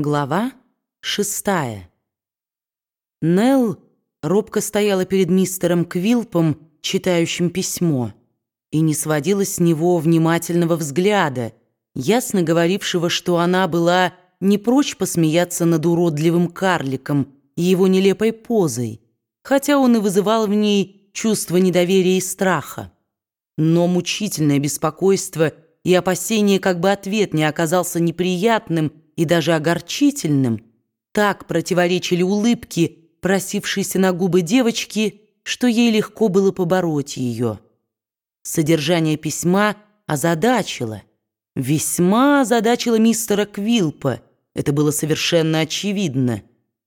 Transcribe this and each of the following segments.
Глава шестая. Нелл робко стояла перед мистером Квилпом, читающим письмо, и не сводила с него внимательного взгляда, ясно говорившего, что она была не прочь посмеяться над уродливым карликом и его нелепой позой, хотя он и вызывал в ней чувство недоверия и страха. Но мучительное беспокойство и опасение, как бы ответ не оказался неприятным – и даже огорчительным, так противоречили улыбки, просившейся на губы девочки, что ей легко было побороть ее. Содержание письма озадачило, весьма озадачило мистера Квилпа, это было совершенно очевидно.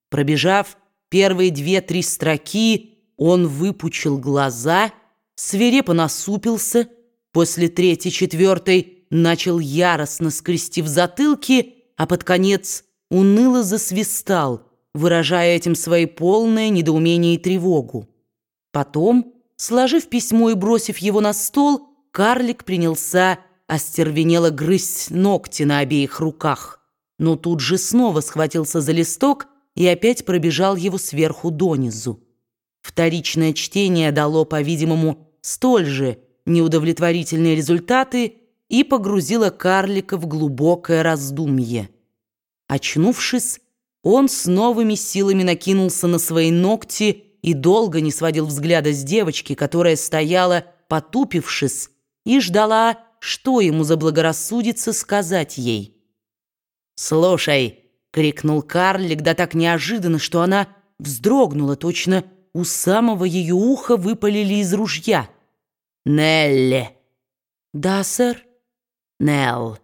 Пробежав первые две-три строки, он выпучил глаза, свирепо насупился, после третьей-четвертой начал яростно скрестив затылки а под конец уныло засвистал, выражая этим свои полное недоумение и тревогу. Потом, сложив письмо и бросив его на стол, карлик принялся остервенело грызть ногти на обеих руках, но тут же снова схватился за листок и опять пробежал его сверху донизу. Вторичное чтение дало, по-видимому, столь же неудовлетворительные результаты, и погрузила карлика в глубокое раздумье. Очнувшись, он с новыми силами накинулся на свои ногти и долго не сводил взгляда с девочки, которая стояла, потупившись, и ждала, что ему заблагорассудится сказать ей. «Слушай!» — крикнул карлик, да так неожиданно, что она вздрогнула, точно у самого ее уха выпалили из ружья. «Нелли!» «Да, сэр?» Нелл,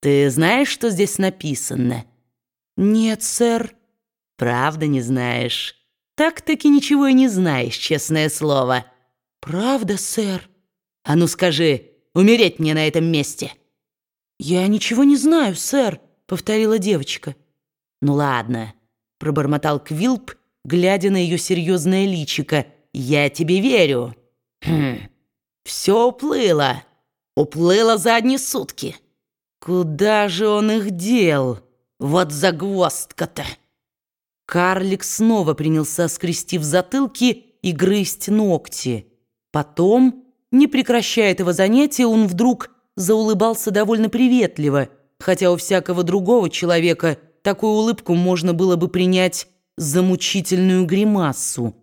ты знаешь, что здесь написано?» «Нет, сэр». «Правда не знаешь?» «Так-таки ничего и не знаешь, честное слово». «Правда, сэр?» «А ну скажи, умереть мне на этом месте?» «Я ничего не знаю, сэр», — повторила девочка. «Ну ладно», — пробормотал Квилп, глядя на ее серьезное личико. «Я тебе верю». «Хм, все уплыло». Уплыла за одни сутки. Куда же он их дел? Вот загвоздка-то. Карлик снова принялся, скрестив затылки и грызть ногти. Потом, не прекращая этого занятия, он вдруг заулыбался довольно приветливо, хотя у всякого другого человека такую улыбку можно было бы принять за мучительную гримасу.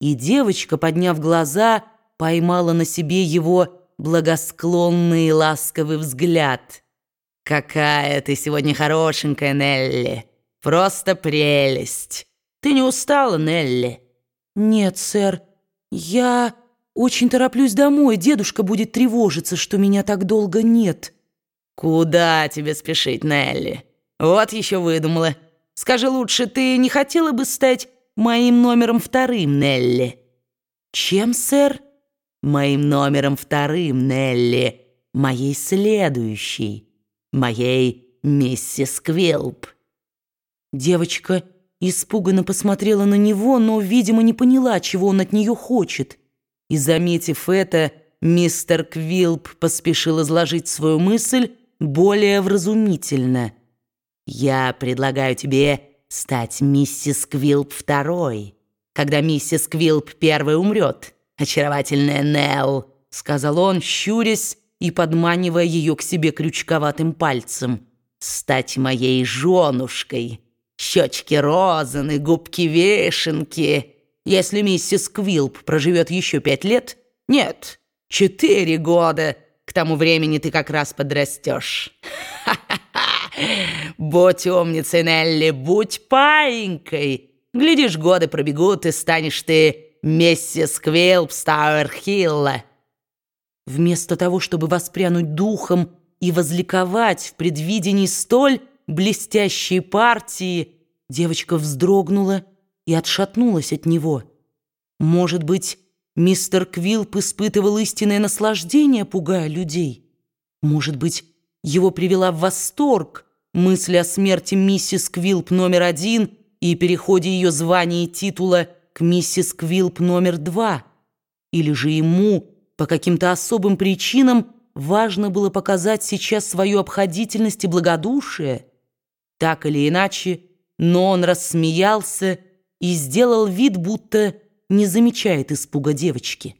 И девочка, подняв глаза, поймала на себе его благосклонный и ласковый взгляд. «Какая ты сегодня хорошенькая, Нелли! Просто прелесть! Ты не устала, Нелли?» «Нет, сэр, я очень тороплюсь домой. Дедушка будет тревожиться, что меня так долго нет». «Куда тебе спешить, Нелли? Вот еще выдумала. Скажи лучше, ты не хотела бы стать моим номером вторым, Нелли?» «Чем, сэр?» Моим номером вторым, Нелли, моей следующей, моей миссис Квилп». Девочка испуганно посмотрела на него, но, видимо, не поняла, чего он от нее хочет. И, заметив это, мистер Квилп поспешил изложить свою мысль более вразумительно. «Я предлагаю тебе стать миссис Квилп второй, когда миссис Квилп первой умрет» очаровательная Нелл», — сказал он, щурясь и подманивая ее к себе крючковатым пальцем. «Стать моей женушкой. Щечки розаны, губки вешенки. Если миссис Квилп проживет еще пять лет... Нет, четыре года. К тому времени ты как раз подрастешь. Будь умницей, Нелли, будь паинькой. Глядишь, годы пробегут, и станешь ты миссис Квилп Стауэрхилла. Вместо того, чтобы воспрянуть духом и возликовать в предвидении столь блестящей партии, девочка вздрогнула и отшатнулась от него. Может быть, мистер Квилп испытывал истинное наслаждение, пугая людей? Может быть, его привела в восторг мысль о смерти миссис Квилп номер один и переходе ее звания и титула к миссис Квилп номер два, или же ему по каким-то особым причинам важно было показать сейчас свою обходительность и благодушие. Так или иначе, но он рассмеялся и сделал вид, будто не замечает испуга девочки.